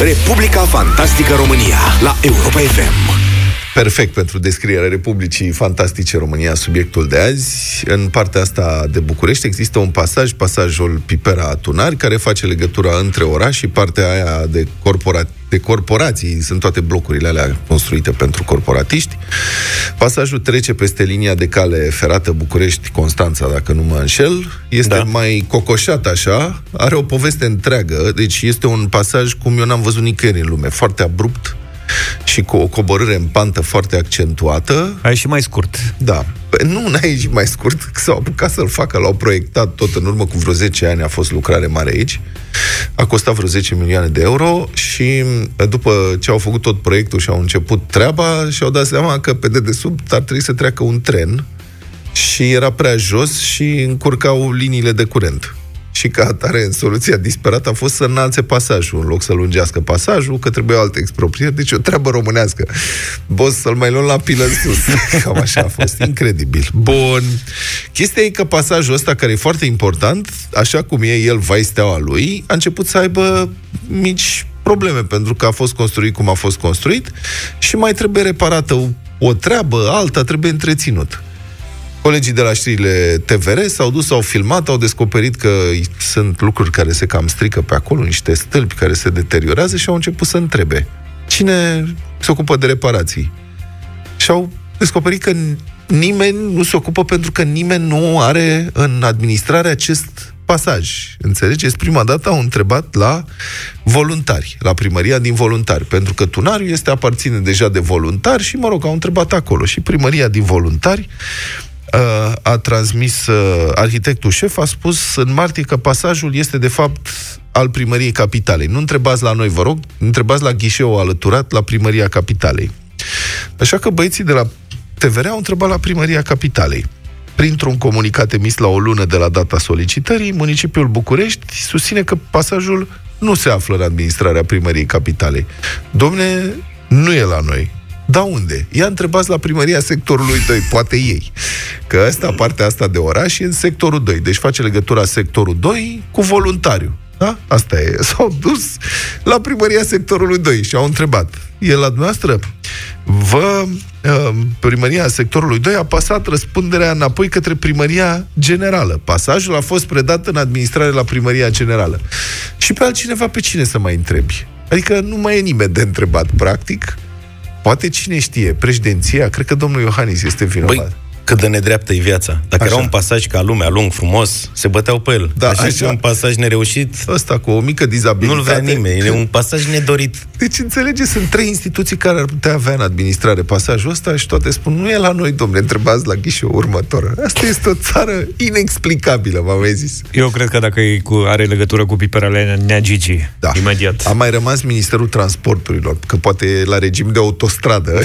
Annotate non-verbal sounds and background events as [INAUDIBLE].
Republica Fantastică România la Europa FM. Perfect pentru descrierea Republicii Fantastice România, subiectul de azi. În partea asta de București există un pasaj, pasajul Pipera Tunari, care face legătura între oraș și partea aia de, corpora- de corporații. Sunt toate blocurile alea construite pentru corporatiști. Pasajul trece peste linia de cale ferată București-Constanța, dacă nu mă înșel. Este da. mai cocoșat așa, are o poveste întreagă, deci este un pasaj cum eu n-am văzut nicăieri în lume, foarte abrupt, și cu o coborâre în pantă foarte accentuată. Ai și mai scurt. Da. Păi nu, n-ai și mai scurt, s-au apucat să-l facă, l-au proiectat tot în urmă cu vreo 10 ani, a fost lucrare mare aici. A costat vreo 10 milioane de euro și după ce au făcut tot proiectul și au început treaba, și-au dat seama că pe dedesubt ar trebui să treacă un tren și era prea jos și încurcau liniile de curent și ca atare, în soluția disperată a fost să înalțe pasajul, în loc să lungească pasajul, că trebuie alte exproprieri, deci o treabă românească. Boss, să-l mai luăm la pilă în sus. [LAUGHS] Cam așa a fost, incredibil. Bun. Chestia e că pasajul ăsta, care e foarte important, așa cum e el vai steaua lui, a început să aibă mici probleme, pentru că a fost construit cum a fost construit și mai trebuie reparată o, o treabă, alta trebuie întreținut. Colegii de la știrile TVR s-au dus, au filmat, au descoperit că sunt lucruri care se cam strică pe acolo, niște stâlpi care se deteriorează și au început să întrebe cine se ocupă de reparații. Și au descoperit că nimeni nu se ocupă pentru că nimeni nu are în administrare acest pasaj. Înțelegeți? Prima dată au întrebat la voluntari, la primăria din voluntari, pentru că tunariul este aparține deja de voluntari și, mă rog, au întrebat acolo. Și primăria din voluntari Uh, a transmis, uh, arhitectul șef a spus în martie că pasajul este de fapt al primăriei capitalei. Nu întrebați la noi, vă rog, întrebați la ghișeul alăturat la primăria capitalei. Așa că băieții de la TVR au întrebat la primăria capitalei. Printr-un comunicat emis la o lună de la data solicitării, municipiul București susține că pasajul nu se află în administrarea primăriei capitalei. Domne, nu e la noi. Da unde? Ia întrebați la primăria sectorului 2, poate ei. Că asta, partea asta de oraș, e în sectorul 2. Deci face legătura sectorul 2 cu voluntariu. Da? Asta e. [LAUGHS] S-au dus la primăria sectorului 2 și au întrebat. E la dumneavoastră? Vă, uh, primăria sectorului 2 a pasat răspunderea înapoi către primăria generală. Pasajul a fost predat în administrare la primăria generală. Și pe altcineva pe cine să mai întrebi? Adică nu mai e nimeni de întrebat, practic. Poate cine știe, președinția, cred că domnul Iohannis este vinovat. Băi, cât de nedreaptă e viața. Dacă așa. era un pasaj ca lumea, lung, frumos, se băteau pe el. Da, așa, așa. un pasaj nereușit... Ăsta cu o mică dizabilitate... Nu-l vrea nimeni, e un pasaj nedorit. Deci, înțelege, sunt trei instituții care ar putea avea în administrare pasajul ăsta și toate spun, nu e la noi, domnule, întrebați la ghișul următor. Asta este o țară inexplicabilă, v-am mai zis. Eu cred că dacă e cu, are legătură cu piperele Nea Gigi, da. imediat. A mai rămas Ministerul Transporturilor, că poate e la regim de autostradă. [LAUGHS]